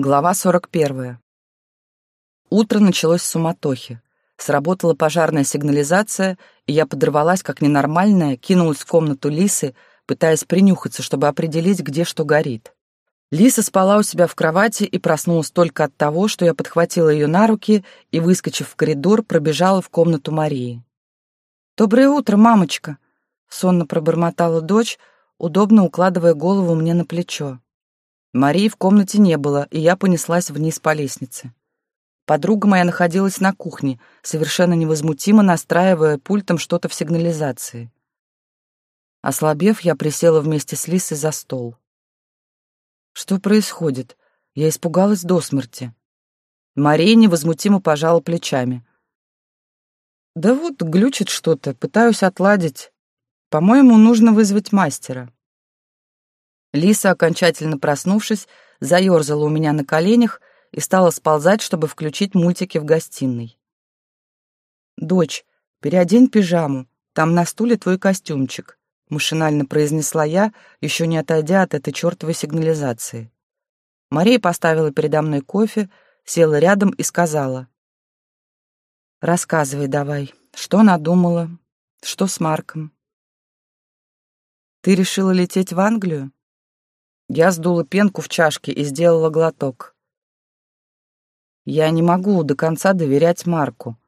Глава 41. Утро началось с суматохи. Сработала пожарная сигнализация, и я подорвалась, как ненормальная, кинулась в комнату Лисы, пытаясь принюхаться, чтобы определить, где что горит. Лиса спала у себя в кровати и проснулась только от того, что я подхватила ее на руки и, выскочив в коридор, пробежала в комнату Марии. «Доброе утро, мамочка!» — сонно пробормотала дочь, удобно укладывая голову мне на плечо. Марии в комнате не было, и я понеслась вниз по лестнице. Подруга моя находилась на кухне, совершенно невозмутимо настраивая пультом что-то в сигнализации. Ослабев, я присела вместе с Лисой за стол. Что происходит? Я испугалась до смерти. Мария невозмутимо пожала плечами. Да вот глючит что-то, пытаюсь отладить. По-моему, нужно вызвать мастера. Лиса, окончательно проснувшись, заерзала у меня на коленях и стала сползать, чтобы включить мультики в гостиной. «Дочь, переодень пижаму, там на стуле твой костюмчик», машинально произнесла я, еще не отойдя от этой чертовой сигнализации. Мария поставила передо мной кофе, села рядом и сказала. «Рассказывай давай, что надумала, что с Марком?» «Ты решила лететь в Англию?» Я сдула пенку в чашке и сделала глоток. Я не могу до конца доверять Марку.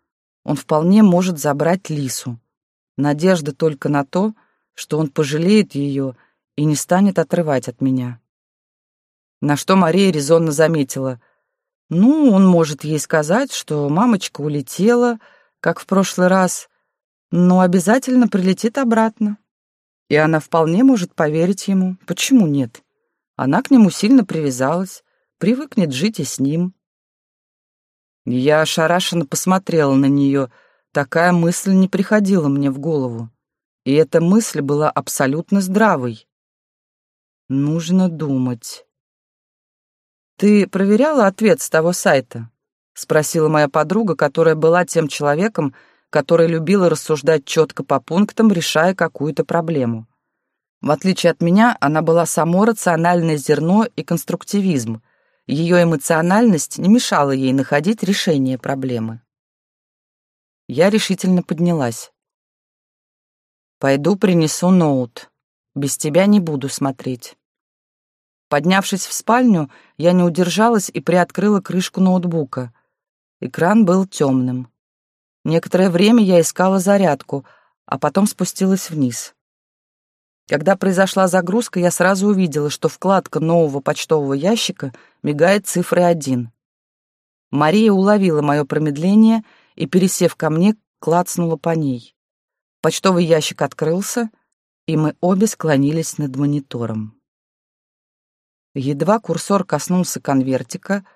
Он вполне может забрать Лису. Надежда только на то, что он пожалеет ее и не станет отрывать от меня. На что Мария резонно заметила. Ну, он может ей сказать, что мамочка улетела, как в прошлый раз, но обязательно прилетит обратно. И она вполне может поверить ему. Почему нет? Она к нему сильно привязалась, привыкнет жить и с ним. Я ошарашенно посмотрела на нее. Такая мысль не приходила мне в голову. И эта мысль была абсолютно здравой. Нужно думать. «Ты проверяла ответ с того сайта?» — спросила моя подруга, которая была тем человеком, который любила рассуждать четко по пунктам, решая какую-то проблему. В отличие от меня, она была само рациональное зерно и конструктивизм. Ее эмоциональность не мешала ей находить решение проблемы. Я решительно поднялась. «Пойду принесу ноут. Без тебя не буду смотреть». Поднявшись в спальню, я не удержалась и приоткрыла крышку ноутбука. Экран был темным. Некоторое время я искала зарядку, а потом спустилась вниз. Когда произошла загрузка, я сразу увидела, что вкладка нового почтового ящика мигает цифрой 1. Мария уловила мое промедление и, пересев ко мне, клацнула по ней. Почтовый ящик открылся, и мы обе склонились над монитором. Едва курсор коснулся конвертика,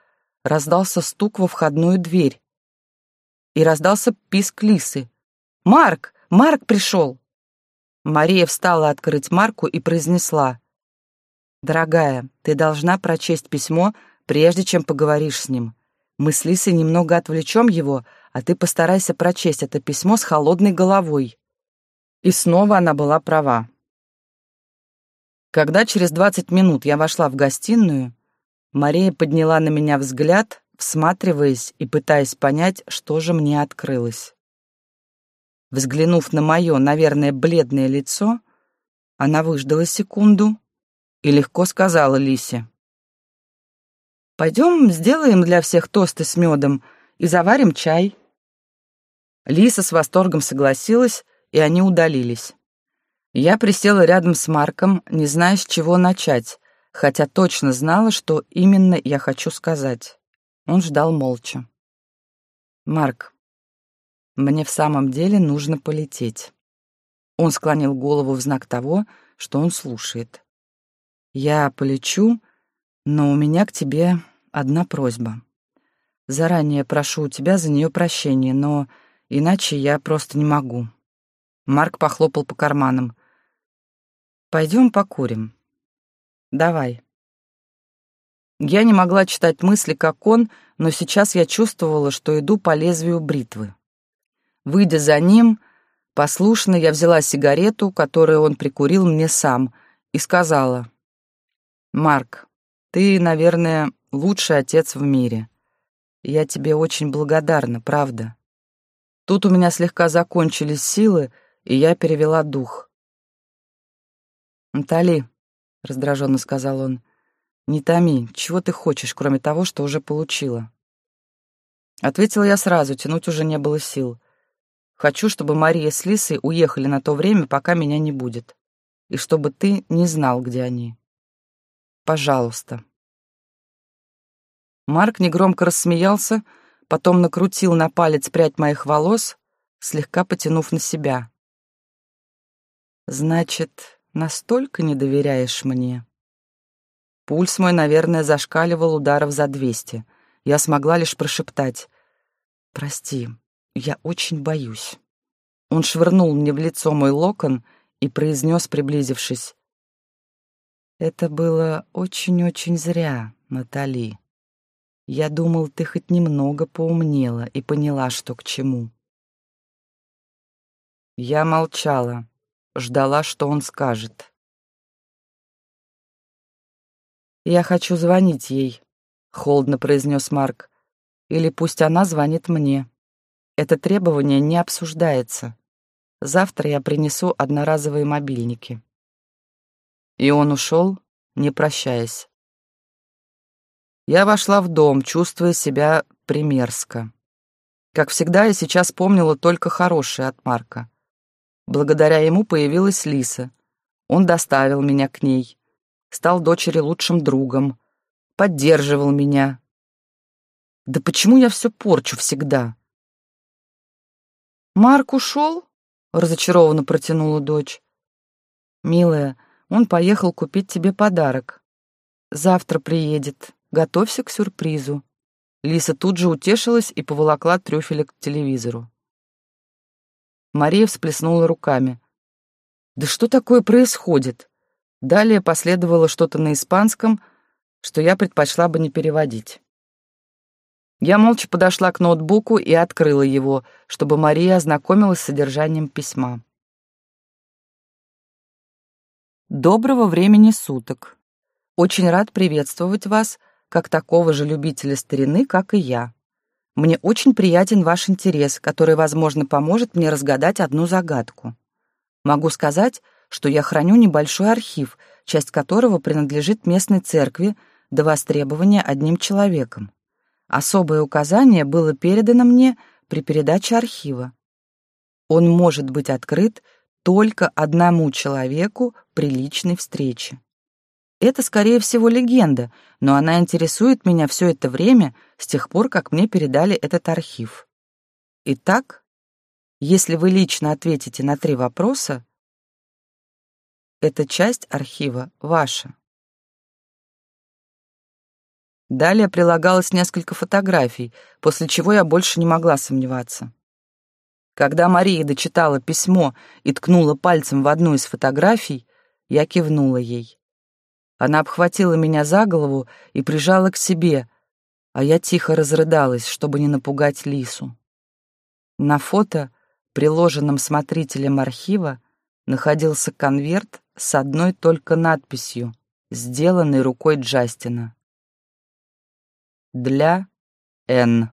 раздался стук во входную дверь. И раздался писк лисы. «Марк! Марк пришел!» Мария встала открыть марку и произнесла. «Дорогая, ты должна прочесть письмо, прежде чем поговоришь с ним. Мы с Лисой немного отвлечем его, а ты постарайся прочесть это письмо с холодной головой». И снова она была права. Когда через двадцать минут я вошла в гостиную, Мария подняла на меня взгляд, всматриваясь и пытаясь понять, что же мне открылось. Взглянув на мое, наверное, бледное лицо, она выждала секунду и легко сказала Лисе. «Пойдем сделаем для всех тосты с медом и заварим чай». Лиса с восторгом согласилась, и они удалились. Я присела рядом с Марком, не зная, с чего начать, хотя точно знала, что именно я хочу сказать. Он ждал молча. «Марк, мне в самом деле нужно полететь. Он склонил голову в знак того, что он слушает. Я полечу, но у меня к тебе одна просьба. Заранее прошу у тебя за нее прощения, но иначе я просто не могу. Марк похлопал по карманам. Пойдем покурим. Давай. Я не могла читать мысли, как он, но сейчас я чувствовала, что иду по лезвию бритвы. Выйдя за ним, послушно я взяла сигарету, которую он прикурил мне сам, и сказала, «Марк, ты, наверное, лучший отец в мире. Я тебе очень благодарна, правда. Тут у меня слегка закончились силы, и я перевела дух. «Натали», — раздраженно сказал он, — «не томи, чего ты хочешь, кроме того, что уже получила?» Ответила я сразу, тянуть уже не было сил. «Хочу, чтобы Мария с Лисой уехали на то время, пока меня не будет, и чтобы ты не знал, где они. Пожалуйста». Марк негромко рассмеялся, потом накрутил на палец прядь моих волос, слегка потянув на себя. «Значит, настолько не доверяешь мне?» Пульс мой, наверное, зашкаливал ударов за двести. Я смогла лишь прошептать. «Прости, я очень боюсь». Он швырнул мне в лицо мой локон и произнес, приблизившись. «Это было очень-очень зря, Натали». Я думал, ты хоть немного поумнела и поняла, что к чему. Я молчала, ждала, что он скажет. «Я хочу звонить ей», — холодно произнес Марк. «Или пусть она звонит мне. Это требование не обсуждается. Завтра я принесу одноразовые мобильники». И он ушел, не прощаясь. Я вошла в дом, чувствуя себя примерзко. Как всегда, я сейчас помнила только хорошее от Марка. Благодаря ему появилась Лиса. Он доставил меня к ней, стал дочери лучшим другом, поддерживал меня. Да почему я все порчу всегда? «Марк ушел?» — разочарованно протянула дочь. «Милая, он поехал купить тебе подарок. Завтра приедет, Готовься к сюрпризу. Лиса тут же утешилась и поволокла трюфеля к телевизору. Мария всплеснула руками. «Да что такое происходит?» Далее последовало что-то на испанском, что я предпочла бы не переводить. Я молча подошла к ноутбуку и открыла его, чтобы Мария ознакомилась с содержанием письма. Доброго времени суток. Очень рад приветствовать вас как такого же любителя старины, как и я. Мне очень приятен ваш интерес, который, возможно, поможет мне разгадать одну загадку. Могу сказать, что я храню небольшой архив, часть которого принадлежит местной церкви до востребования одним человеком. Особое указание было передано мне при передаче архива. Он может быть открыт только одному человеку при личной встрече. Это, скорее всего, легенда, но она интересует меня все это время, с тех пор, как мне передали этот архив. Итак, если вы лично ответите на три вопроса, эта часть архива ваша. Далее прилагалось несколько фотографий, после чего я больше не могла сомневаться. Когда Мария дочитала письмо и ткнула пальцем в одну из фотографий, я кивнула ей. Она обхватила меня за голову и прижала к себе, а я тихо разрыдалась, чтобы не напугать Лису. На фото, приложенном смотрителем архива, находился конверт с одной только надписью, сделанной рукой Джастина. Для Н.